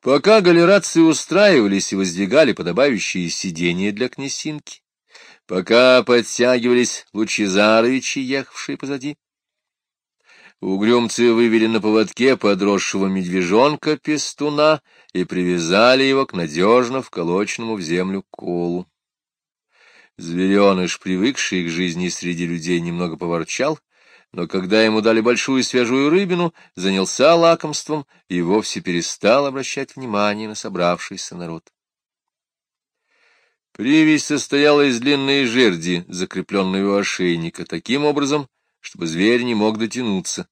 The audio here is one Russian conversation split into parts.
Пока галерации устраивались и воздвигали подобающие сиденья для князинки, пока подтягивались лучезаровичи, ехавшие позади, угрюмцы вывели на поводке подросшего медвежонка-пестуна и привязали его к надежно вколоченному в землю колу. Звереныш, привыкший к жизни среди людей, немного поворчал, но когда ему дали большую свежую рыбину, занялся лакомством и вовсе перестал обращать внимание на собравшийся народ. Привязь состояла из длинной жерди, закрепленной у ошейника, таким образом, чтобы зверь не мог дотянуться.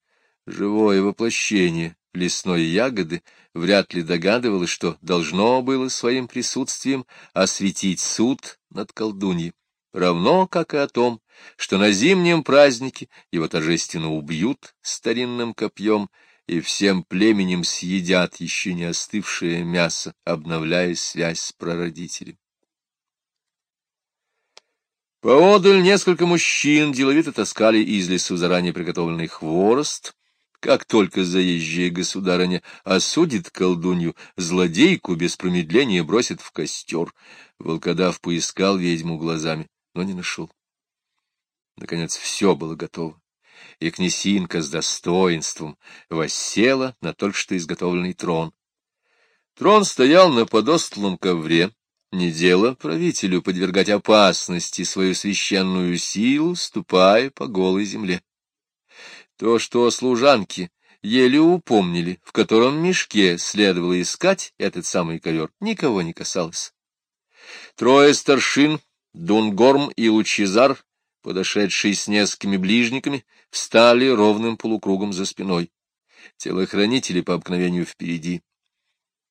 Живое воплощение лесной ягоды вряд ли догадывалось, что должно было своим присутствием осветить суд над колдуньей равно как и о том, что на зимнем празднике его торжественно убьют старинным копьем и всем племенем съедят еще не остывшее мясо, обновляя связь с прародителем. Поодаль несколько мужчин деловито таскали из лесу заранее приготовленный хворост. Как только заезжая государыня осудит колдунью, злодейку без промедления бросит в костер. Волкодав поискал ведьму глазами но не нашел. Наконец все было готово, и князинка с достоинством воссела на только что изготовленный трон. Трон стоял на подостлом ковре, не дело правителю подвергать опасности свою священную силу, ступая по голой земле. То, что служанки еле упомнили, в котором мешке следовало искать этот самый ковер, никого не касалось. Трое старшин Дунгорм и Лучезар, подошедшие с несколькими ближниками, встали ровным полукругом за спиной. Телохранители по обыкновению впереди.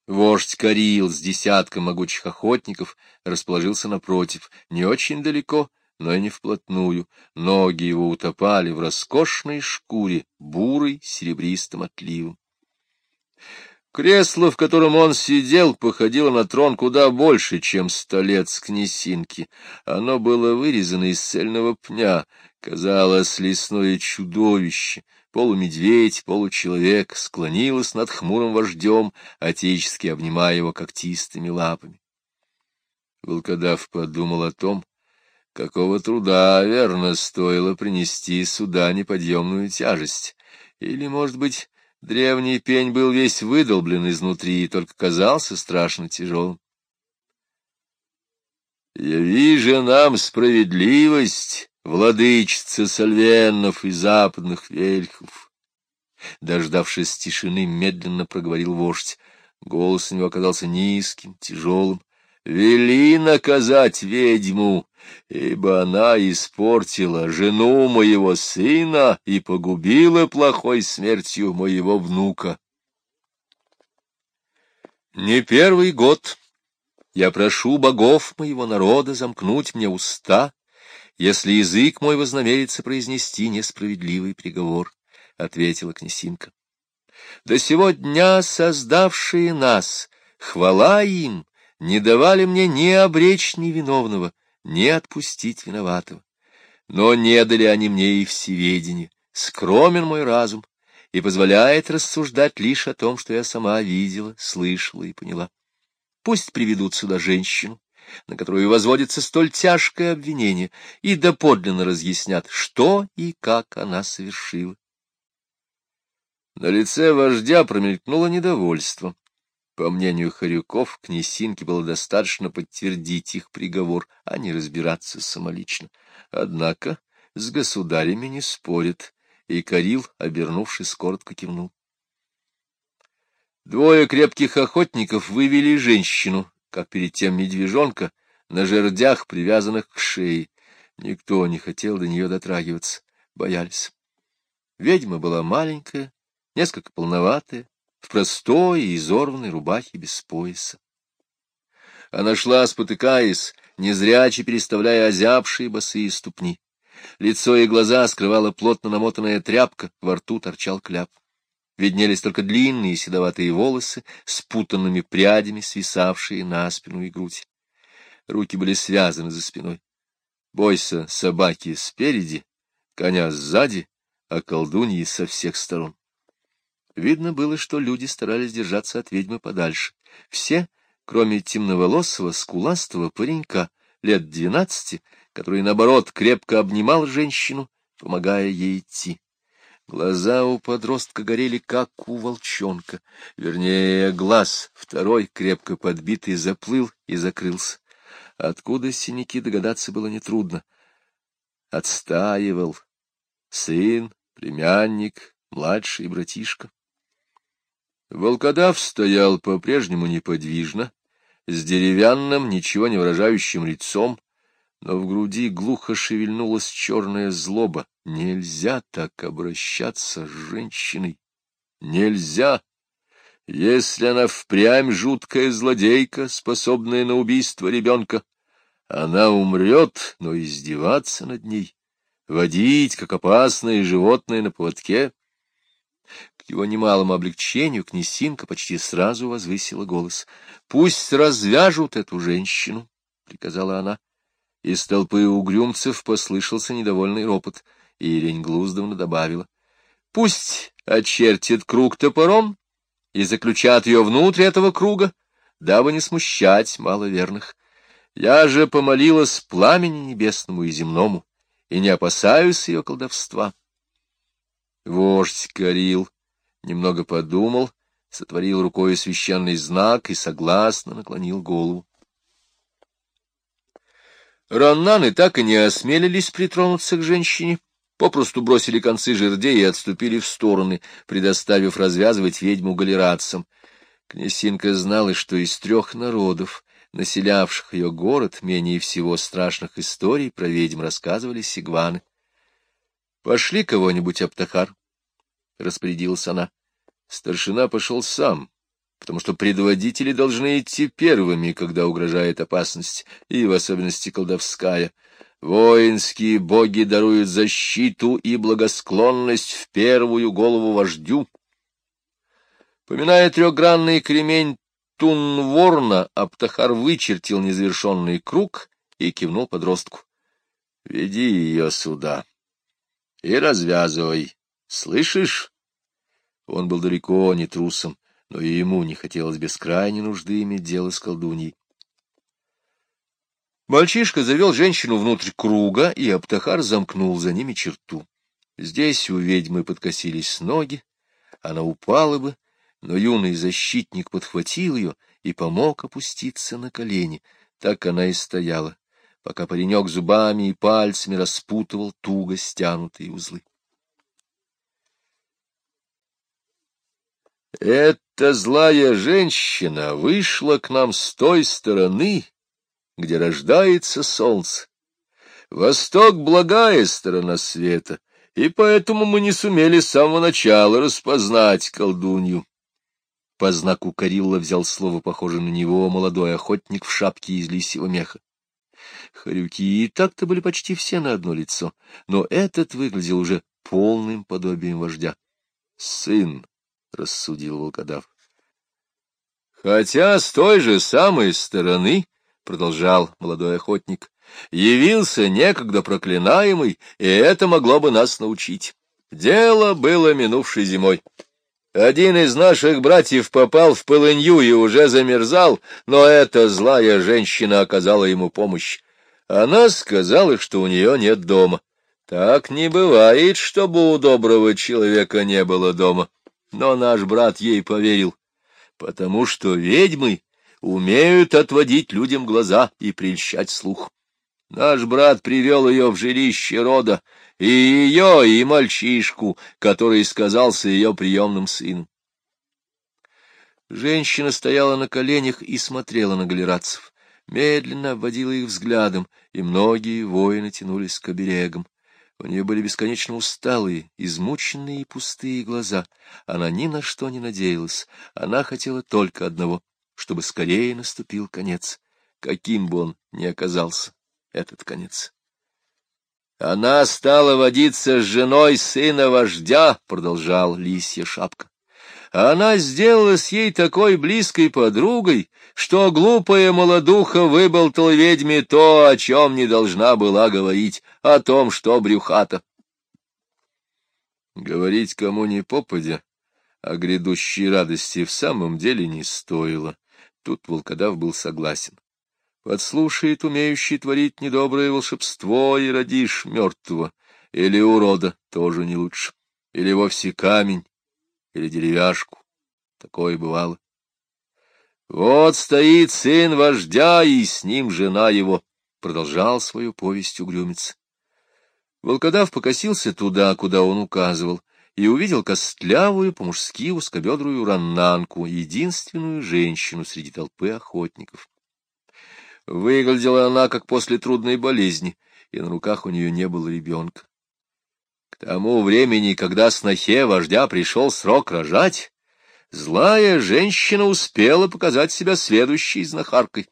Вождь Карил с десятком могучих охотников расположился напротив, не очень далеко, но и не вплотную. Ноги его утопали в роскошной шкуре, бурой, серебристым отливом. Кресло, в котором он сидел, походило на трон куда больше, чем столец князинки. Оно было вырезано из цельного пня, казалось, лесное чудовище, полумедведь, получеловек, склонилось над хмурым вождем, отечески обнимая его когтистыми лапами. Волкодав подумал о том, какого труда, верно, стоило принести сюда неподъемную тяжесть. Или, может быть, Древний пень был весь выдолблен изнутри и только казался страшно тяжелым. «Яви же нам справедливость, владычица сальвенов и западных вельхов!» Дождавшись тишины, медленно проговорил вождь. Голос у него оказался низким, тяжелым. «Вели наказать ведьму, ибо она испортила жену моего сына и погубила плохой смертью моего внука. Не первый год я прошу богов моего народа замкнуть мне уста, если язык мой вознамерится произнести несправедливый приговор, — ответила князинка. До сего дня создавшие нас, хвала им, не давали мне ни обречь ни виновного, не отпустить виноватого. Но не дали они мне и всеведение. Скромен мой разум и позволяет рассуждать лишь о том, что я сама видела, слышала и поняла. Пусть приведут сюда женщину, на которую возводится столь тяжкое обвинение, и доподлинно разъяснят, что и как она совершила. На лице вождя промелькнуло недовольство. По мнению Харюков, князинке было достаточно подтвердить их приговор, а не разбираться самолично. Однако с государями не спорят, и Карил, обернувшись, коротко кивнул. Двое крепких охотников вывели женщину, как перед тем медвежонка, на жердях, привязанных к шее. Никто не хотел до нее дотрагиваться, боялись. Ведьма была маленькая, несколько полноватая, в простой и изорванной рубахе без пояса. Она шла, спотыкаясь, незряче переставляя озябшие босые ступни. Лицо и глаза скрывала плотно намотанная тряпка, во рту торчал кляп. Виднелись только длинные седоватые волосы, спутанными прядями, свисавшие на спину и грудь. Руки были связаны за спиной. Бойся собаки спереди, коня сзади, а колдуньи со всех сторон. Видно было, что люди старались держаться от ведьмы подальше, Все, кроме темноволосого, скуластого паренька, лет двенадцати, который, наоборот, крепко обнимал женщину, помогая ей идти. Глаза у подростка горели, как у волчонка. Вернее, глаз второй, крепко подбитый, заплыл и закрылся. Откуда синяки догадаться было нетрудно. Отстаивал. Сын, племянник, младший братишка. Волкодав стоял по-прежнему неподвижно, с деревянным, ничего не выражающим лицом, но в груди глухо шевельнулась черная злоба. Нельзя так обращаться с женщиной. Нельзя. Если она впрямь жуткая злодейка, способная на убийство ребенка, она умрет, но издеваться над ней, водить, как опасное животное на поводке. К его немалому облегчению князинка почти сразу возвысила голос. — Пусть развяжут эту женщину, — приказала она. Из толпы угрюмцев послышался недовольный ропот, и Ирень Глуздовна добавила. — Пусть очертит круг топором и заключат ее внутрь этого круга, дабы не смущать маловерных. Я же помолилась пламени небесному и земному, и не опасаюсь ее колдовства. Вождь Карил немного подумал, сотворил рукой священный знак и согласно наклонил голову. Раннаны так и не осмелились притронуться к женщине, попросту бросили концы жердей и отступили в стороны, предоставив развязывать ведьму галератцам. Князинка знала, что из трех народов, населявших ее город, менее всего страшных историй про ведьм рассказывали сигваны. — Пошли кого-нибудь, Аптахар, — распорядилась она. Старшина пошел сам, потому что предводители должны идти первыми, когда угрожает опасность, и в особенности колдовская. Воинские боги даруют защиту и благосклонность в первую голову вождю. Поминая трехгранный кремень Тунворна, Аптахар вычертил незавершенный круг и кивнул подростку. — Веди ее сюда и развязывай. Слышишь? Он был далеко не трусом но и ему не хотелось без крайней нужды иметь дело с колдуньей. Мальчишка завел женщину внутрь круга, и Аптахар замкнул за ними черту. Здесь у ведьмы подкосились ноги, она упала бы, но юный защитник подхватил ее и помог опуститься на колени. Так она и стояла, пока паренек зубами и пальцами распутывал туго стянутые узлы. Эта злая женщина вышла к нам с той стороны, где рождается солнце. Восток — благая сторона света, и поэтому мы не сумели с самого начала распознать колдунью. По знаку Карилла взял слово, похожее на него, молодой охотник в шапке из лисьего меха. Хорюки и так-то были почти все на одно лицо, но этот выглядел уже полным подобием вождя. Сын — рассудил волкодав. — Хотя с той же самой стороны, — продолжал молодой охотник, — явился некогда проклинаемый, и это могло бы нас научить. Дело было минувшей зимой. Один из наших братьев попал в полынью и уже замерзал, но эта злая женщина оказала ему помощь. Она сказала, что у нее нет дома. Так не бывает, чтобы у доброго человека не было дома. Но наш брат ей поверил, потому что ведьмы умеют отводить людям глаза и прельщать слух. Наш брат привел ее в жилище рода, и ее, и мальчишку, который сказался ее приемным сыном. Женщина стояла на коленях и смотрела на галератцев, медленно обводила их взглядом, и многие воины тянулись к оберегам. У нее были бесконечно усталые, измученные и пустые глаза. Она ни на что не надеялась. Она хотела только одного — чтобы скорее наступил конец, каким бы он ни оказался, этот конец. Она стала водиться с женой сына вождя, — продолжал лисья шапка. Она сделалась ей такой близкой подругой, что глупая молодуха выболтала ведьме то, о чем не должна была говорить, о том, что брюхата. Говорить кому ни попадя о грядущей радости в самом деле не стоило, Тут волкодав был согласен. Подслушает умеющий творить недоброе волшебство, и родишь мертвого, или урода, тоже не лучше, или вовсе камень, или деревяшку. Такое бывало. Вот стоит сын вождя, и с ним жена его, — продолжал свою повесть угрюмец. Волкодав покосился туда, куда он указывал, и увидел костлявую, по-мужски узкобедрую раннанку, единственную женщину среди толпы охотников. Выглядела она, как после трудной болезни, и на руках у нее не было ребенка. К тому времени, когда снохе вождя пришел срок рожать, злая женщина успела показать себя следующей знахаркой.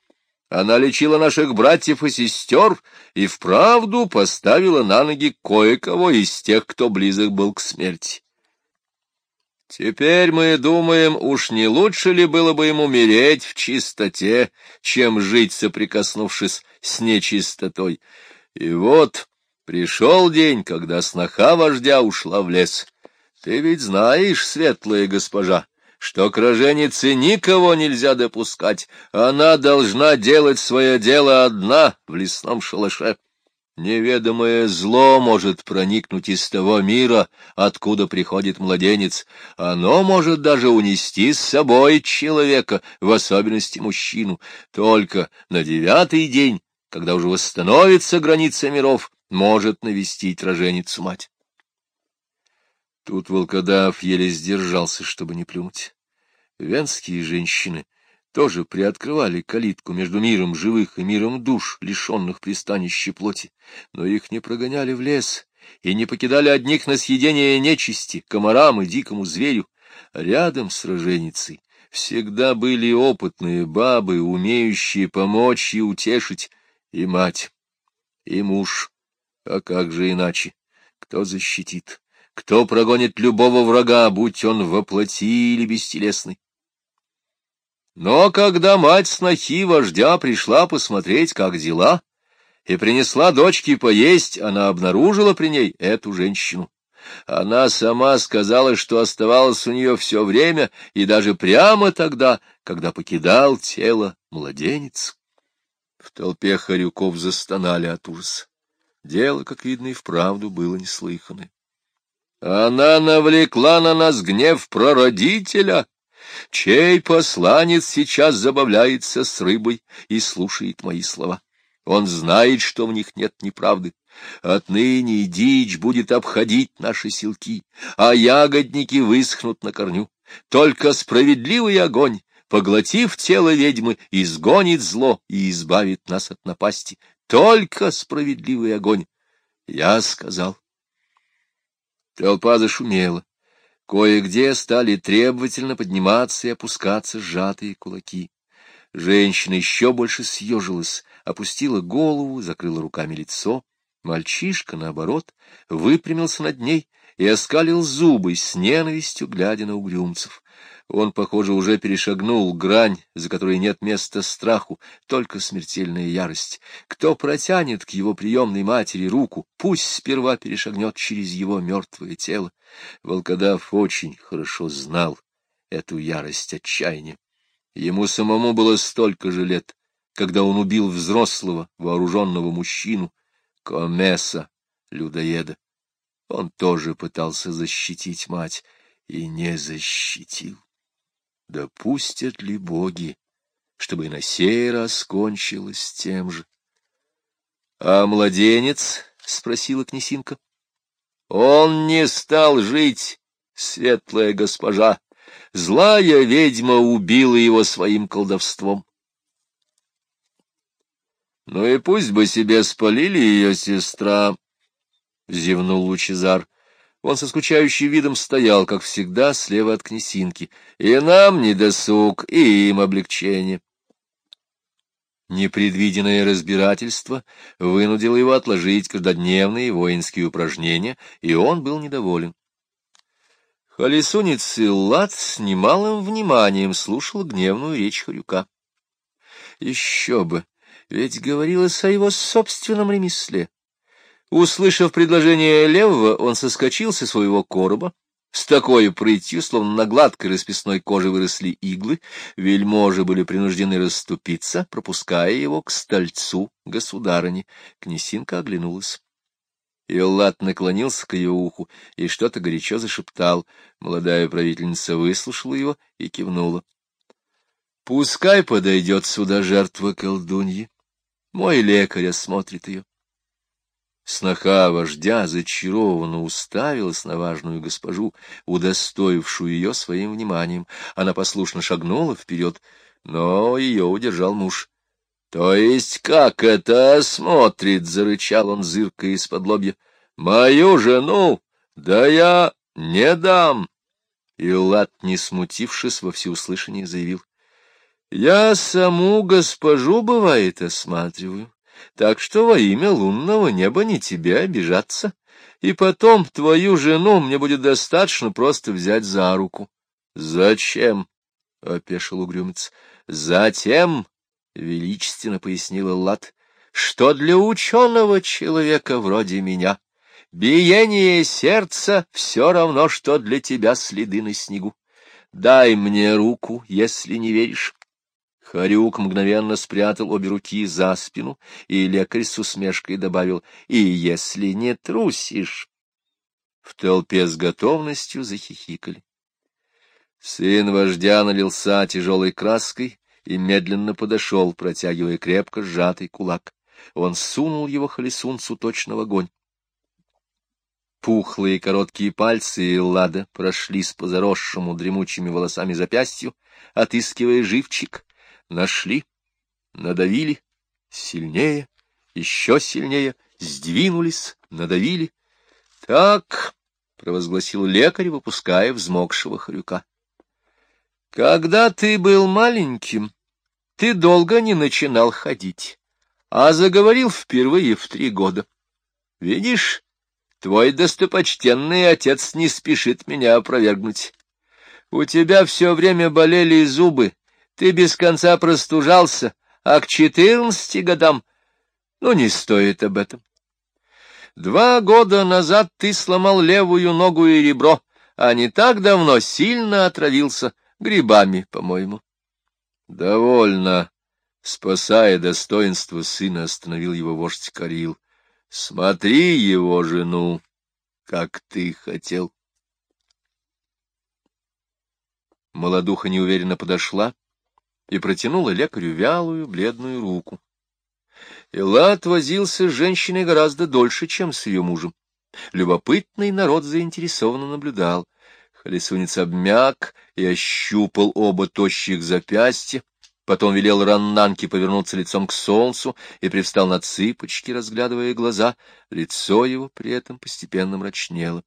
Она лечила наших братьев и сестер и вправду поставила на ноги кое-кого из тех, кто близок был к смерти. Теперь мы думаем, уж не лучше ли было бы ему умереть в чистоте, чем жить, соприкоснувшись с нечистотой. И вот пришел день, когда сноха вождя ушла в лес. Ты ведь знаешь, светлая госпожа, что к роженице никого нельзя допускать, она должна делать свое дело одна в лесном шалаше. Неведомое зло может проникнуть из того мира, откуда приходит младенец. Оно может даже унести с собой человека, в особенности мужчину. Только на девятый день, когда уже восстановится граница миров, может навестить роженицу мать. Тут волкодав еле сдержался, чтобы не плюнуть. Венские женщины тоже приоткрывали калитку между миром живых и миром душ, лишенных пристанища плоти, но их не прогоняли в лес и не покидали одних на съедение нечисти, комарам и дикому зверю. Рядом с роженицей всегда были опытные бабы, умеющие помочь и утешить, и мать, и муж. А как же иначе? Кто защитит? Кто прогонит любого врага, будь он воплоти или бестелесный? Но когда мать снохи вождя пришла посмотреть, как дела, и принесла дочке поесть, она обнаружила при ней эту женщину. Она сама сказала, что оставалось у нее все время, и даже прямо тогда, когда покидал тело младенец. В толпе хорюков застонали от ужаса. Дело, как видно, и вправду было неслыханное. Она навлекла на нас гнев прародителя, чей посланец сейчас забавляется с рыбой и слушает мои слова. Он знает, что в них нет неправды. Отныне дичь будет обходить наши селки, а ягодники высохнут на корню. Только справедливый огонь, поглотив тело ведьмы, изгонит зло и избавит нас от напасти. Только справедливый огонь. Я сказал. Толпа зашумела. Кое-где стали требовательно подниматься и опускаться сжатые кулаки. Женщина еще больше съежилась, опустила голову, закрыла руками лицо. Мальчишка, наоборот, выпрямился над ней и оскалил зубы с ненавистью, глядя на угрюмцев. Он, похоже, уже перешагнул грань, за которой нет места страху, только смертельная ярость. Кто протянет к его приемной матери руку, пусть сперва перешагнет через его мертвое тело. Волкодав очень хорошо знал эту ярость отчаяния. Ему самому было столько же лет, когда он убил взрослого, вооруженного мужчину, Комеса, людоеда. Он тоже пытался защитить мать и не защитил. Допустят ли боги, чтобы и на сей раз кончилось тем же? — А младенец? — спросила князинка. — Он не стал жить, светлая госпожа. Злая ведьма убила его своим колдовством. — Ну и пусть бы себе спалили ее сестра, — зевнул Лучезар. Он со скучающим видом стоял, как всегда, слева от князинки. И нам не досуг, и им облегчение. Непредвиденное разбирательство вынудило его отложить каждодневные воинские упражнения, и он был недоволен. Холесунец Иллат с немалым вниманием слушал гневную речь Харюка. Еще бы, ведь говорилось о его собственном ремесле. Услышав предложение левого, он соскочил со своего короба, С такой прытью, словно на гладкой расписной коже выросли иглы, вельможи были принуждены расступиться, пропуская его к стольцу государыни. Князинка оглянулась. Иллат наклонился к ее уху и что-то горячо зашептал. Молодая правительница выслушала его и кивнула. — Пускай подойдет сюда жертва колдуньи. Мой лекарь осмотрит ее. Сноха вождя зачарованно уставилась на важную госпожу, удостоившую ее своим вниманием. Она послушно шагнула вперед, но ее удержал муж. — То есть как это осмотрит? — зарычал он, зыркая из-под лобья. — Мою жену? Да я не дам! И Лат, не смутившись, во всеуслышание заявил. — Я саму госпожу, бывает, осматриваю так что во имя лунного неба не тебе обижаться. И потом твою жену мне будет достаточно просто взять за руку. — Зачем? — опешил угрюмец. — Затем, — величественно пояснила Лат, — что для ученого человека вроде меня биение сердца все равно, что для тебя следы на снегу. Дай мне руку, если не веришь. Харюк мгновенно спрятал обе руки за спину, и лекарь с усмешкой добавил «И если не трусишь...» В толпе с готовностью захихикали. Сын вождя налился тяжелой краской и медленно подошел, протягивая крепко сжатый кулак. Он сунул его холесунцу точно в огонь. Пухлые короткие пальцы Лада прошлись по заросшему дремучими волосами запястью, отыскивая живчик, Нашли, надавили, сильнее, еще сильнее, сдвинулись, надавили. — Так, — провозгласил лекарь, выпуская взмокшего хрюка. — Когда ты был маленьким, ты долго не начинал ходить, а заговорил впервые в три года. Видишь, твой достопочтенный отец не спешит меня опровергнуть. У тебя все время болели зубы, ты без конца простужался, а к четырнадцати годам... Ну, не стоит об этом. Два года назад ты сломал левую ногу и ребро, а не так давно сильно отравился грибами, по-моему. Довольно, спасая достоинство сына, остановил его вождь Карил. Смотри его жену, как ты хотел. Молодуха неуверенно подошла и протянула лекарю вялую, бледную руку. Элат возился с женщиной гораздо дольше, чем с ее мужем. Любопытный народ заинтересованно наблюдал. Холесунец обмяк и ощупал оба тощих запястья, потом велел Раннанке повернуться лицом к солнцу и привстал на цыпочки, разглядывая глаза. Лицо его при этом постепенно мрачнело.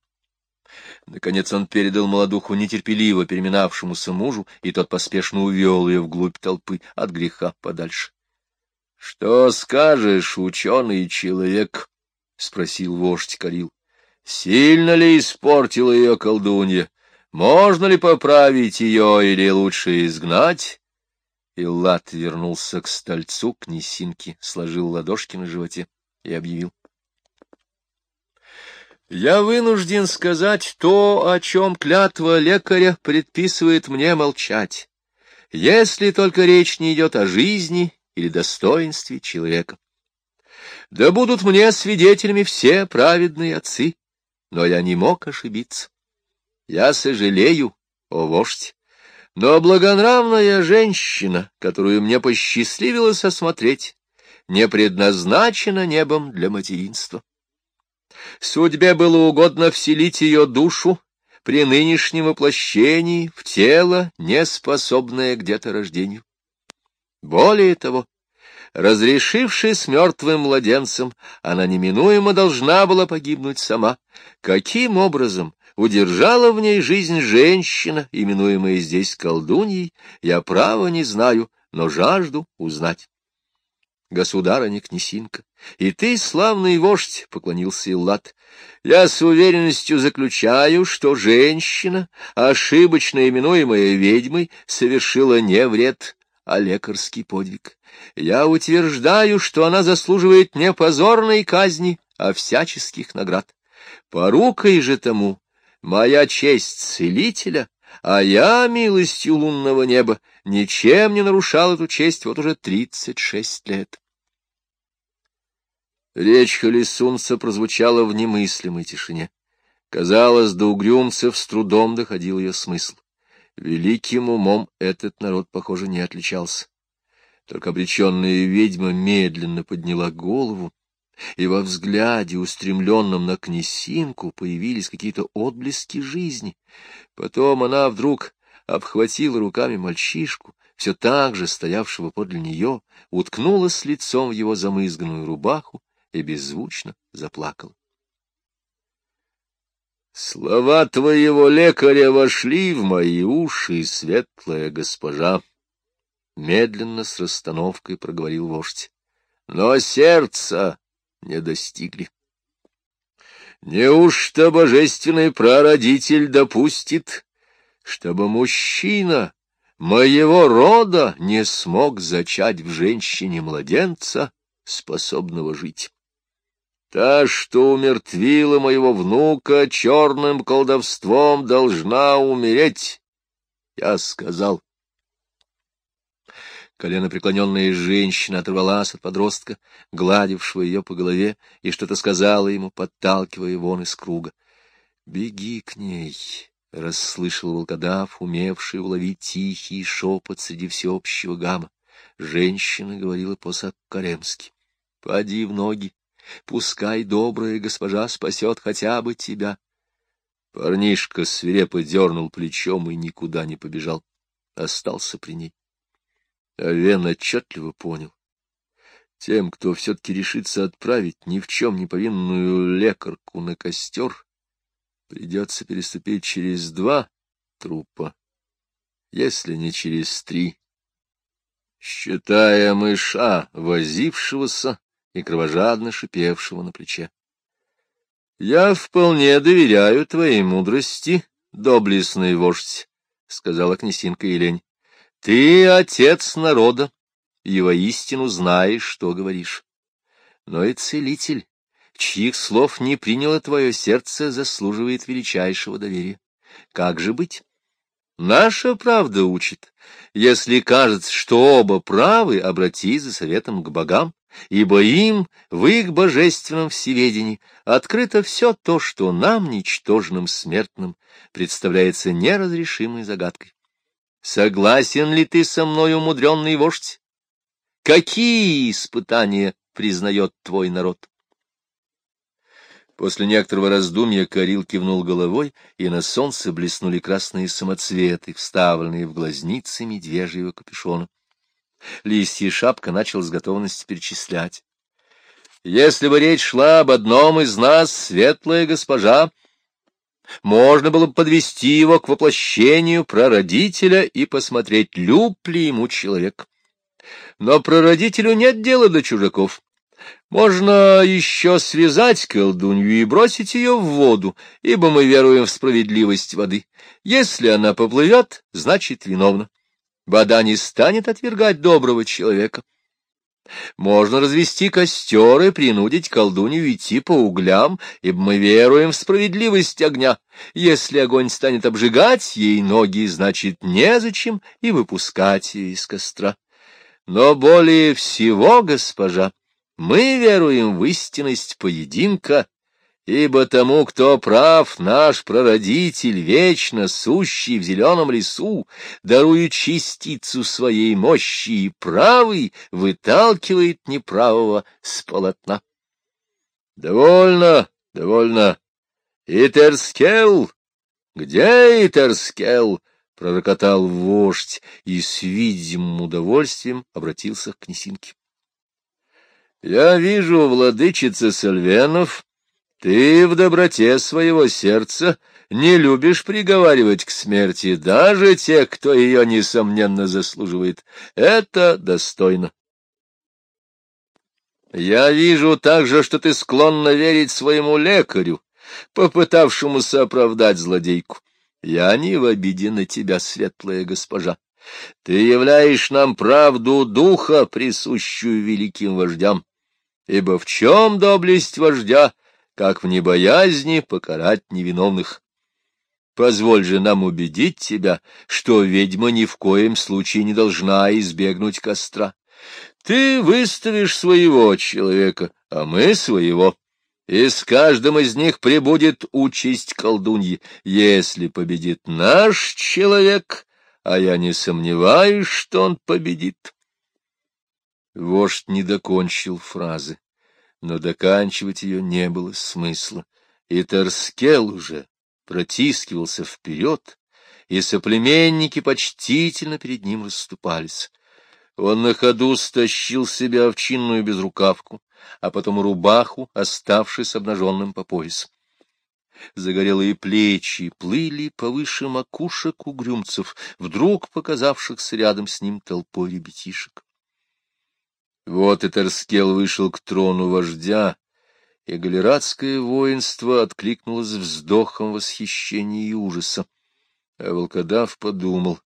Наконец он передал молодуху нетерпеливо переминавшемуся мужу, и тот поспешно увел ее вглубь толпы от греха подальше. — Что скажешь, ученый человек? — спросил вождь Карил. — Сильно ли испортила ее колдунья? Можно ли поправить ее или лучше изгнать? Иллат вернулся к стольцу к Несинке, сложил ладошки на животе и объявил. Я вынужден сказать то, о чем клятва лекаря предписывает мне молчать, если только речь не идет о жизни или достоинстве человека. Да будут мне свидетелями все праведные отцы, но я не мог ошибиться. Я сожалею, о вождь, но благонравная женщина, которую мне посчастливилось осмотреть, не предназначена небом для материнства. Судьбе было угодно вселить ее душу при нынешнем воплощении в тело, неспособное к деторождению. Более того, разрешившись мертвым младенцем, она неминуемо должна была погибнуть сама. Каким образом удержала в ней жизнь женщина, именуемая здесь колдуньей, я право не знаю, но жажду узнать государыня Князинка. И ты, славный вождь, — поклонился Иллат, — я с уверенностью заключаю, что женщина, ошибочно именуемая ведьмой, совершила не вред, а лекарский подвиг. Я утверждаю, что она заслуживает не позорной казни, а всяческих наград. Порукой же тому моя честь целителя, а я, милостью лунного неба, ничем не нарушал эту честь вот уже тридцать шесть лет. Речь Халисунца прозвучала в немыслимой тишине. Казалось, до угрюмцев с трудом доходил ее смысл. Великим умом этот народ, похоже, не отличался. Только обреченная ведьма медленно подняла голову, и во взгляде, устремленном на князинку, появились какие-то отблески жизни. Потом она вдруг обхватила руками мальчишку, все так же стоявшего подле нее, уткнулась лицом в его замызганную рубаху и беззвучно заплакала. Слова твоего лекаря вошли в мои уши, светлая госпожа. Медленно с расстановкой проговорил вождь. Но сердца не достигли. Неужто божественный прародитель допустит, чтобы мужчина моего рода не смог зачать в женщине младенца, способного жить? Та, что умертвила моего внука черным колдовством, должна умереть, я сказал. Колено преклоненная женщина оторвалась от подростка, гладившего ее по голове, и что-то сказала ему, подталкивая вон из круга. — Беги к ней, — расслышал волкодав, умевший уловить тихий шепот среди всеобщего гамма. Женщина говорила по-саккаремски. — Поди в ноги, Пускай добрая госпожа спасет хотя бы тебя. Парнишка свирепо дернул плечом и никуда не побежал. Остался при ней. Авен отчетливо понял. Тем, кто все-таки решится отправить ни в чем не повинную лекарку на костер, придется переступить через два трупа, если не через три, считая мыша, возившегося и кровожадно шипевшего на плече. — Я вполне доверяю твоей мудрости, доблестный вождь, — сказала князинка Елень. — Ты отец народа, и воистину знаешь, что говоришь. Но и целитель, чьих слов не приняло твое сердце, заслуживает величайшего доверия. Как же быть? Наша правда учит. Если кажется, что оба правы, обратись за советом к богам ибо им в их божественном всеведении открыто все то, что нам, ничтожным смертным, представляется неразрешимой загадкой. Согласен ли ты со мной, умудренный вождь? Какие испытания признает твой народ? После некоторого раздумья Карил кивнул головой, и на солнце блеснули красные самоцветы, вставленные в глазницы медвежьего капюшона. Листья шапка начал с готовностью перечислять. Если бы речь шла об одном из нас, светлая госпожа, можно было бы подвести его к воплощению прародителя и посмотреть, люб ли ему человек. Но прародителю нет дела до чужаков. Можно еще связать колдунью и бросить ее в воду, ибо мы веруем в справедливость воды. Если она поплывет, значит виновна. Вода не станет отвергать доброго человека. Можно развести костер и принудить колдунью идти по углям, ибо мы веруем в справедливость огня. Если огонь станет обжигать ей ноги, значит, незачем и выпускать ее из костра. Но более всего, госпожа, мы веруем в истинность поединка ибо тому, кто прав, наш прародитель, вечно сущий в зеленом лесу, дарует частицу своей мощи, и правый выталкивает неправого с полотна. Довольно, довольно. Итерскел! Где Итерскел? — пророкотал вождь и с видимым удовольствием обратился к князинке. — Я вижу, владычица Сальвенов, ты в доброте своего сердца не любишь приговаривать к смерти даже тех, кто ее, несомненно, заслуживает. Это достойно. Я вижу также, что ты склонна верить своему лекарю, попытавшемуся оправдать злодейку. Я не в обиде на тебя, светлая госпожа. Ты являешь нам правду духа, присущую великим вождям. Ибо в чем доблесть вождя — как в небоязни покарать невиновных. Позволь же нам убедить тебя, что ведьма ни в коем случае не должна избегнуть костра. Ты выставишь своего человека, а мы своего. И с каждым из них прибудет участь колдуньи. Если победит наш человек, а я не сомневаюсь, что он победит. Вождь не докончил фразы, но доканчивать ее не было смысла, и Торскел уже протискивался вперед, и соплеменники почтительно перед ним расступались. Он на ходу стащил себе овчинную безрукавку, а потом рубаху, оставшись обнаженным по пояс. Загорелые плечи плыли повыше макушек угрюмцев, вдруг показавшихся рядом с ним толпой ребятишек. Вот и Терскел вышел к трону вождя, и галератское воинство откликнулось вздохом восхищения и ужаса. А волкодав подумал,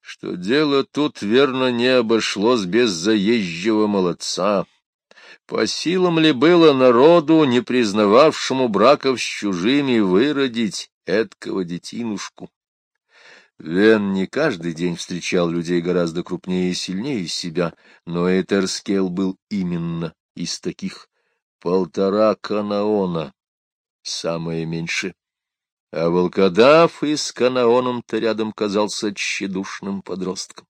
что дело тут верно не обошлось без заезжего молодца. По силам ли было народу, не признававшему браков с чужими, выродить эткого детинушку? Вен не каждый день встречал людей гораздо крупнее и сильнее себя, но Этерскел был именно из таких полтора канаона, самое меньше. А волкодав и с канаоном-то рядом казался тщедушным подростком.